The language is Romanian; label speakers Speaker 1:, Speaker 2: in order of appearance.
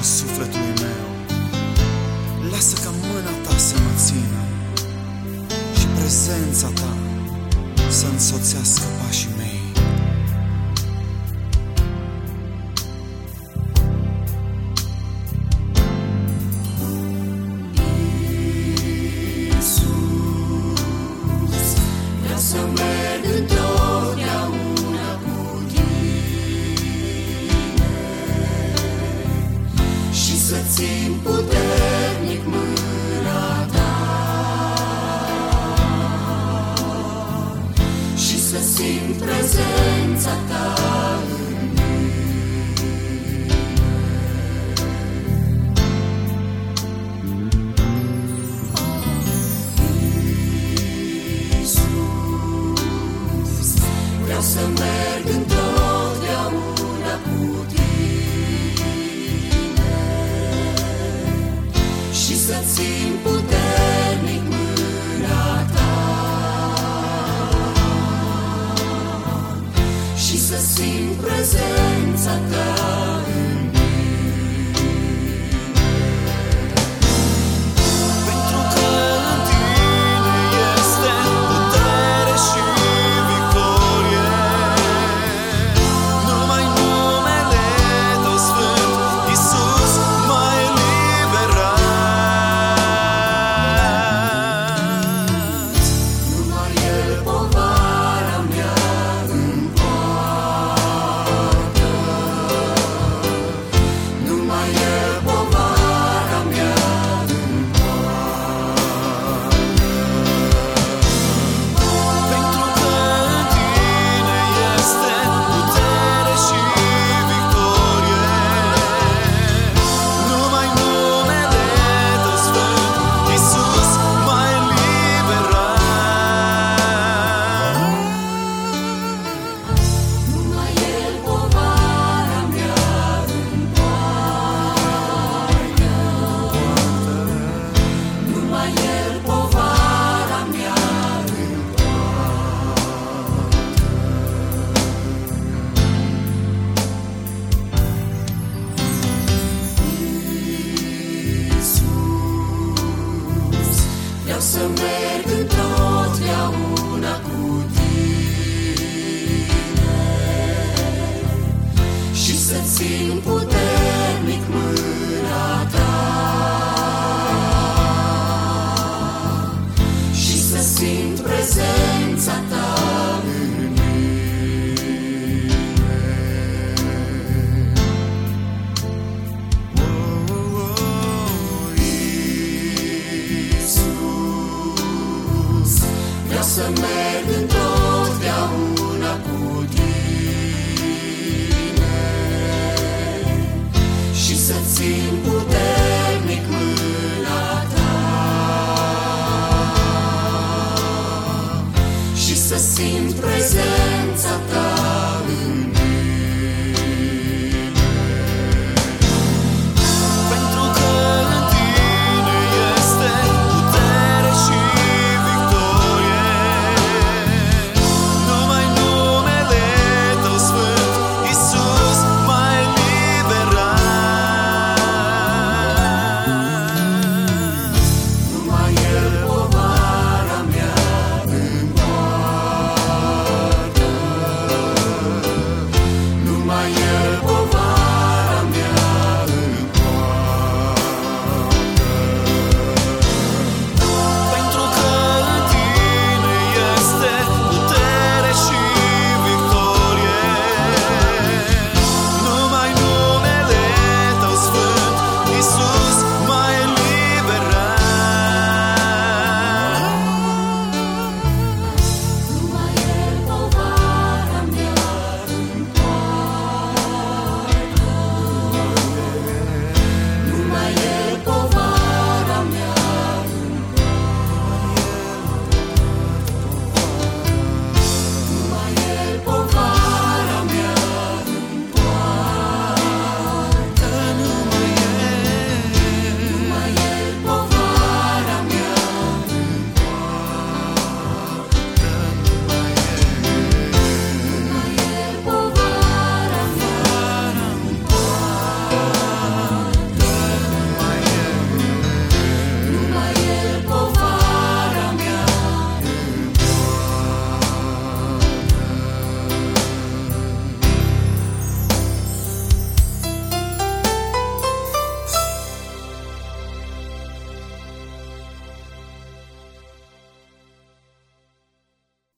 Speaker 1: în meu. Lasă ca mâna
Speaker 2: ta să mă țină Și prezența ta să însoțească pașii mei. Iisus, vreau să merg într simt prezența ta în
Speaker 1: Iisus.
Speaker 2: Vreau să merg întotdeauna Și să țin puternic mâna ta. Și să simt prezența ta merg întotdeauna cu tine. Și să țin puternic mâna ta. Și să simt prezența